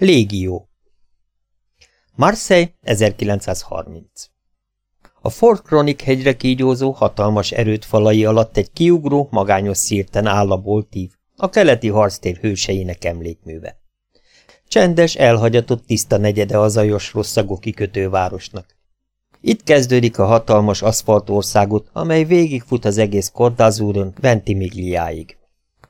Légió Marseille 1930 A Fort Chronic hegyre kígyózó hatalmas erőt falai alatt egy kiugró, magányos szírten áll a boltív, a keleti harctér hőseinek emlékműve. Csendes, elhagyatott tiszta negyede a zajos rosszagok kikötővárosnak. Itt kezdődik a hatalmas aszfaltországot, amely végigfut az egész Kordázúron Ventimigliáig.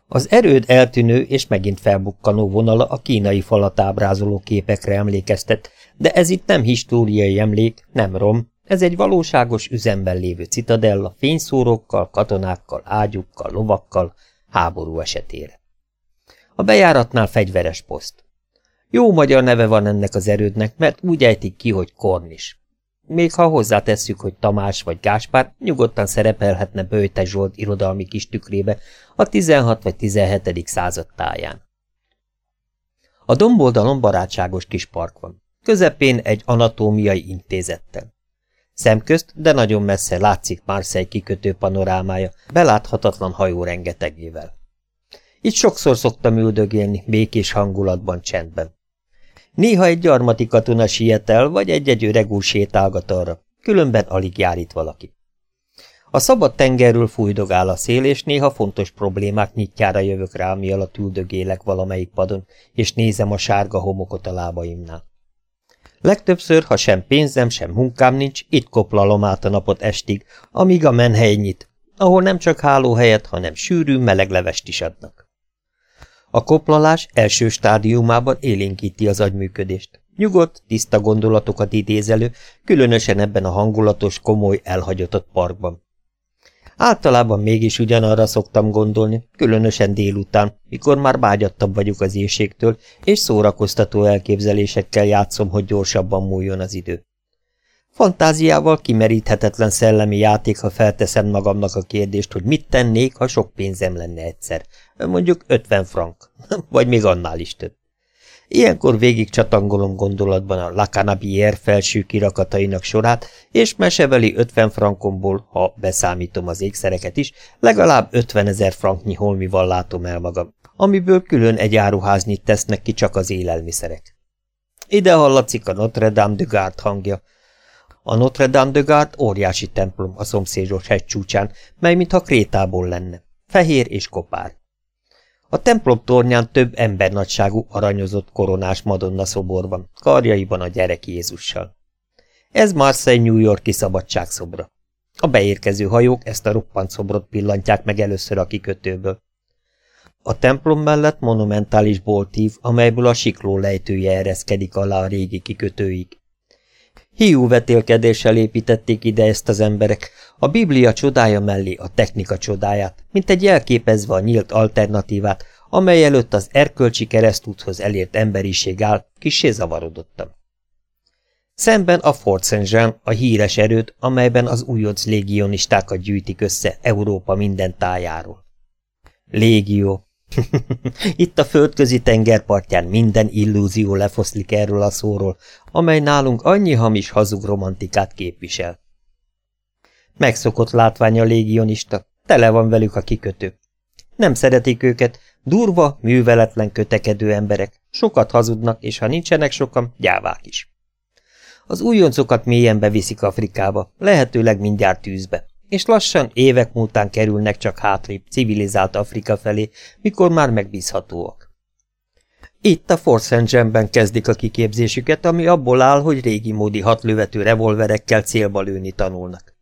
Az erőd eltűnő és megint felbukkanó vonala a kínai falat ábrázoló képekre emlékeztet, de ez itt nem históriai emlék, nem rom, ez egy valóságos üzemben lévő citadella fényszórókkal, katonákkal, ágyukkal, lovakkal, háború esetére. A bejáratnál fegyveres poszt. Jó magyar neve van ennek az erődnek, mert úgy ejtik ki, hogy Kornis. Még ha hozzátesszük, hogy Tamás vagy Gáspár nyugodtan szerepelhetne Böjte Zsolt irodalmi kis tükrébe a 16 vagy 17. század táján. A domboldalon barátságos kis park van. Közepén egy anatómiai intézettel. Szemközt, de nagyon messze látszik Marseille kikötő panorámája, beláthatatlan hajó rengetegével. Itt sokszor szoktam üldögélni, békés hangulatban, csendben. Néha egy gyarmati katona siet el, vagy egy-egy öreg úr sétálgat arra, különben alig jár itt valaki. A szabad tengerről fújdogál a szél, és néha fontos problémák nyitjára jövök rá, mi alatt üldögélek valamelyik padon, és nézem a sárga homokot a lábaimnál. Legtöbbször, ha sem pénzem, sem munkám nincs, itt koplalom át a napot estig, amíg a menhely nyit, ahol nem csak hálóhelyet, hanem sűrű, meleg levest is adnak. A koplalás első stádiumában élénkíti az agyműködést. Nyugodt, tiszta gondolatokat idézelő, különösen ebben a hangulatos, komoly, elhagyatott parkban. Általában mégis ugyanarra szoktam gondolni, különösen délután, mikor már bágyattabb vagyok az éjségtől, és szórakoztató elképzelésekkel játszom, hogy gyorsabban múljon az idő. Fantáziával kimeríthetetlen szellemi játék, ha felteszem magamnak a kérdést, hogy mit tennék, ha sok pénzem lenne egyszer. Mondjuk 50 frank, vagy még annál is több. Ilyenkor végig csatangolom gondolatban a Lacanabier felső kirakatainak sorát, és meseveli 50 frankomból, ha beszámítom az ékszereket is, legalább 50 ezer franknyi holmival látom el magam, amiből külön egy áruháznyit tesznek ki csak az élelmiszerek. Ide hallatszik a Notre Dame de Garde hangja, a Notre Dame de Garde óriási templom a szomszédos hegy csúcsán, mely mintha Krétából lenne. Fehér és kopár. A templom tornyán több embernagyságú aranyozott koronás madonna szoborban, karjaiban a gyerek Jézussal. Ez Marseille New Yorki szabadságszobra. A beérkező hajók ezt a roppant szobrot pillantják meg először a kikötőből. A templom mellett monumentális boltív, amelyből a sikló lejtője ereszkedik alá a régi kikötőig. Hiú vetélkedéssel építették ide ezt az emberek, a Biblia csodája mellé a technika csodáját, mint egy jelképezve a nyílt alternatívát, amely előtt az erkölcsi keresztúthoz elért emberiség áll, kissé zavarodottam. Szemben a Fort St. Jean, a híres erőt, amelyben az újonc légionistákat gyűjtik össze Európa minden tájáról. Légió, Itt a földközi tengerpartján minden illúzió lefoszlik erről a szóról, amely nálunk annyi hamis hazug romantikát képvisel. Megszokott látvány a légionista, tele van velük a kikötő. Nem szeretik őket, durva, műveletlen kötekedő emberek, sokat hazudnak, és ha nincsenek sokan, gyávák is. Az újoncokat mélyen beviszik Afrikába, lehetőleg mindjárt tűzbe és lassan évek múltán kerülnek csak hátrébb civilizált Afrika felé, mikor már megbízhatóak. Itt a Fort kezdik a kiképzésüket, ami abból áll, hogy régi módi hatlövető revolverekkel célba lőni tanulnak.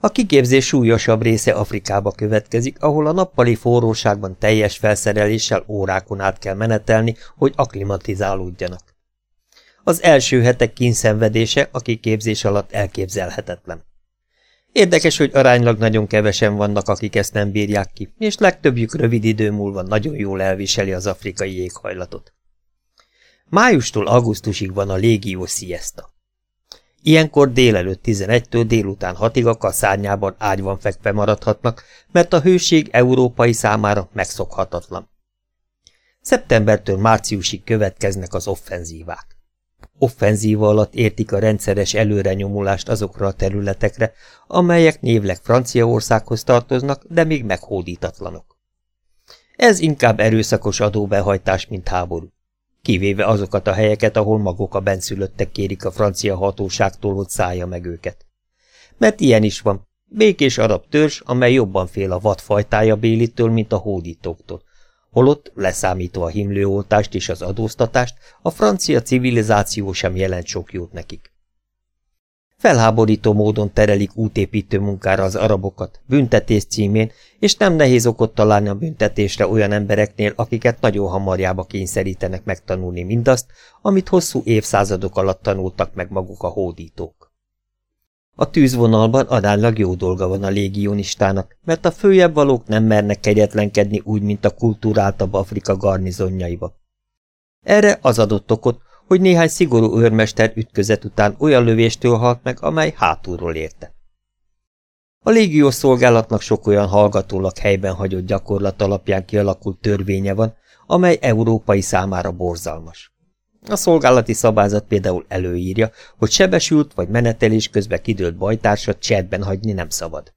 A kiképzés súlyosabb része Afrikába következik, ahol a nappali forróságban teljes felszereléssel órákon át kell menetelni, hogy aklimatizálódjanak. Az első hetek kínszenvedése a kiképzés alatt elképzelhetetlen. Érdekes, hogy aránylag nagyon kevesen vannak, akik ezt nem bírják ki, és legtöbbjük rövid idő múlva nagyon jól elviseli az afrikai éghajlatot. Májustól augusztusig van a légió siesta. Ilyenkor délelőtt 11-től délután 6-ig a kaszárnyában ágyban fekve maradhatnak, mert a hőség európai számára megszokhatatlan. Szeptembertől márciusig következnek az offenzívák. Offenzíva alatt értik a rendszeres előrenyomulást azokra a területekre, amelyek névleg Franciaországhoz tartoznak, de még meghódítatlanok. Ez inkább erőszakos adóbehajtás, mint háború. kivéve azokat a helyeket, ahol maguk a benszülöttek kérik a francia hatóságtól, hogy szállja meg őket. Mert ilyen is van. Békés arab törzs, amely jobban fél a vadfajtája bélitől, mint a hódítóktól. Holott, leszámítva a himlőoltást és az adóztatást, a francia civilizáció sem jelent sok jót nekik. Felháborító módon terelik útépítő munkára az arabokat, büntetés címén, és nem nehéz okot találni a büntetésre olyan embereknél, akiket nagyon hamarjába kényszerítenek megtanulni mindazt, amit hosszú évszázadok alatt tanultak meg maguk a hódítók. A tűzvonalban adánlag jó dolga van a légionistának, mert a följebb valók nem mernek kegyetlenkedni úgy, mint a kultúráltabb Afrika garnizonjaiba. Erre az adott okot, hogy néhány szigorú őrmester ütközet után olyan lövéstől halt meg, amely hátulról érte. A légiós szolgálatnak sok olyan hallgatólag helyben hagyott gyakorlat alapján kialakult törvénye van, amely európai számára borzalmas. A szolgálati szabályzat például előírja, hogy sebesült vagy menetelés közben kidőlt bajtársat cserben hagyni nem szabad.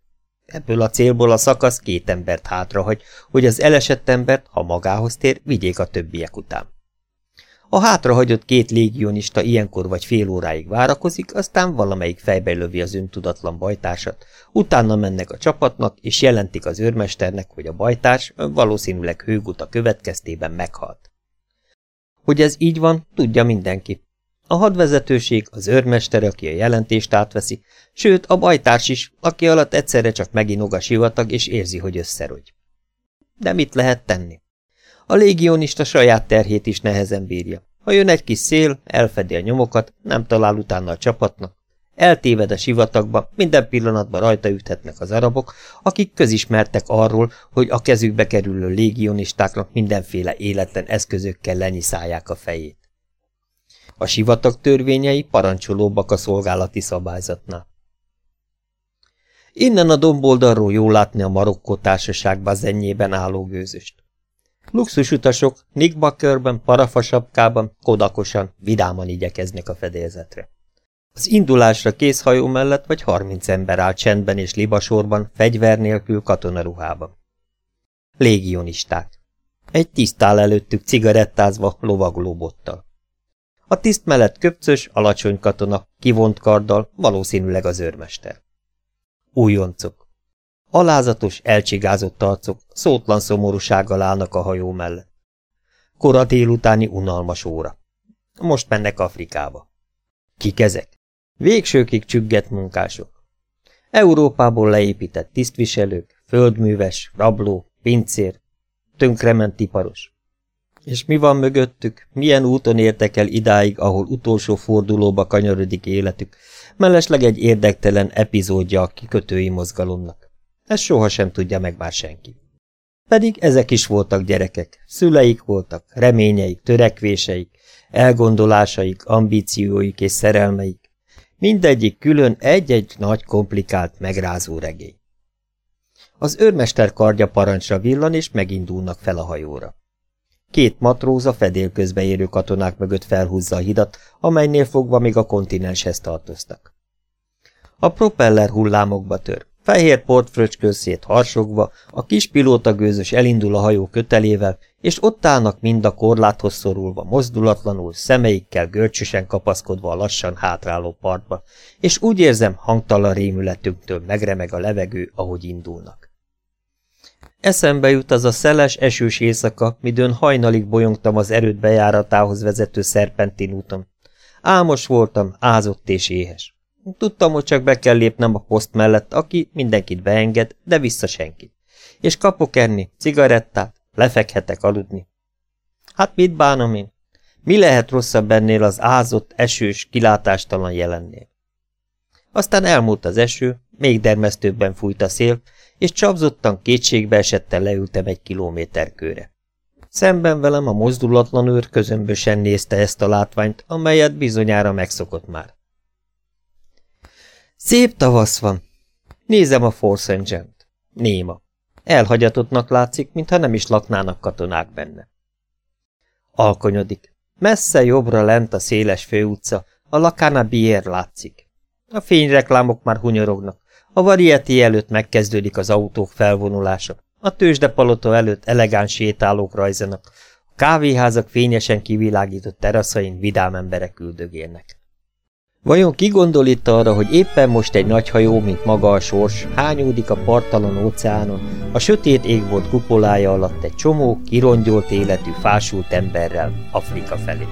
Ebből a célból a szakasz két embert hátrahagy, hogy az elesett embert, ha magához tér, vigyék a többiek után. A hátrahagyott két légionista ilyenkor vagy fél óráig várakozik, aztán valamelyik fejbe lövi az öntudatlan bajtársat, utána mennek a csapatnak, és jelentik az őrmesternek, hogy a bajtárs valószínűleg hőguta következtében meghalt. Hogy ez így van, tudja mindenki. A hadvezetőség, az őrmester, aki a jelentést átveszi, sőt a bajtárs is, aki alatt egyszerre csak meginog a sivatag, és érzi, hogy összerogy. De mit lehet tenni? A légionista saját terhét is nehezen bírja. Ha jön egy kis szél, elfedi a nyomokat, nem talál utána a csapatnak. Eltéved a sivatagba, minden pillanatban rajta üthetnek az arabok, akik közismertek arról, hogy a kezükbe kerülő légionistáknak mindenféle életlen eszközökkel lenyiszálják a fejét. A sivatag törvényei parancsolóbbak a szolgálati szabályzatnál. Innen a domboldalról jól látni a Marokkó társaság bazennyében álló gőzöst. Luxusutasok nickbakörben, parafasapkában, kodakosan, vidáman igyekeznek a fedélzetre. Az indulásra kész hajó mellett vagy harminc ember áll csendben és libasorban, fegyver nélkül katonaruhában. Légionisták. Egy tiszt áll előttük cigarettázva, lovagló bottal. A tiszt mellett köpcös, alacsony katona, kivont karddal, valószínűleg az őrmester. Újoncok. Alázatos, elcsigázott arcok, szótlan szomorúsággal állnak a hajó mellett. Kora délutáni unalmas óra. Most mennek Afrikába. Kik ezek? Végsőkig csügget munkások. Európából leépített tisztviselők, földműves, rabló, pincér, tönkrement iparos. És mi van mögöttük? Milyen úton értek el idáig, ahol utolsó fordulóba kanyarodik életük, mellesleg egy érdektelen epizódja a kikötői mozgalomnak. Ezt sohasem tudja meg már senki. Pedig ezek is voltak gyerekek, szüleik voltak, reményeik, törekvéseik, elgondolásaik, ambícióik és szerelmeik. Mindegyik külön egy-egy nagy, komplikált, megrázó regény. Az őrmester kardja parancsra villan, és megindulnak fel a hajóra. Két matróz a fedél közbe érő katonák mögött felhúzza a hidat, amelynél fogva még a kontinenshez tartoztak. A propeller hullámokba tör. Fehér portfröcskő szét harsogva, a kis pilóta gőzös elindul a hajó kötelével, és ott állnak mind a korláthoz szorulva, mozdulatlanul, szemeikkel görcsösen kapaszkodva a lassan hátráló partba, és úgy érzem, hangtalan rémületünktől megremeg a levegő, ahogy indulnak. Eszembe jut az a szeles, esős éjszaka, midőn hajnalig bolyongtam az erőd bejáratához vezető szerpentin úton. Álmos voltam, ázott és éhes. Tudtam, hogy csak be kell lépnem a poszt mellett, aki mindenkit beenged, de vissza senkit. És kapok enni, cigarettát, lefekhetek aludni. Hát mit bánom én? Mi lehet rosszabb ennél az ázott, esős, kilátástalan jelennél? Aztán elmúlt az eső, még dermesztőbben fújt a szél, és csapzottan kétségbe esettel leültem egy kilométerkőre. Szemben velem a mozdulatlan őr közömbösen nézte ezt a látványt, amelyet bizonyára megszokott már. Szép tavasz van. Nézem a Force Engine-t. Néma. Elhagyatottnak látszik, mintha nem is laknának katonák benne. Alkonyodik. Messze jobbra lent a széles főutca, a Lacana Bier látszik. A fényreklámok már hunyorognak. A varieti előtt megkezdődik az autók felvonulása. A tőzsdepalota előtt elegáns sétálók rajzanak. A kávéházak fényesen kivilágított teraszain vidám emberek üldögélnek. Vajon ki gondol itt arra, hogy éppen most egy nagy hajó, mint maga a sors, hányódik a partalan óceánon, a sötét égbolt kupolája alatt egy csomó, kirongyolt életű, fásult emberrel Afrika felé?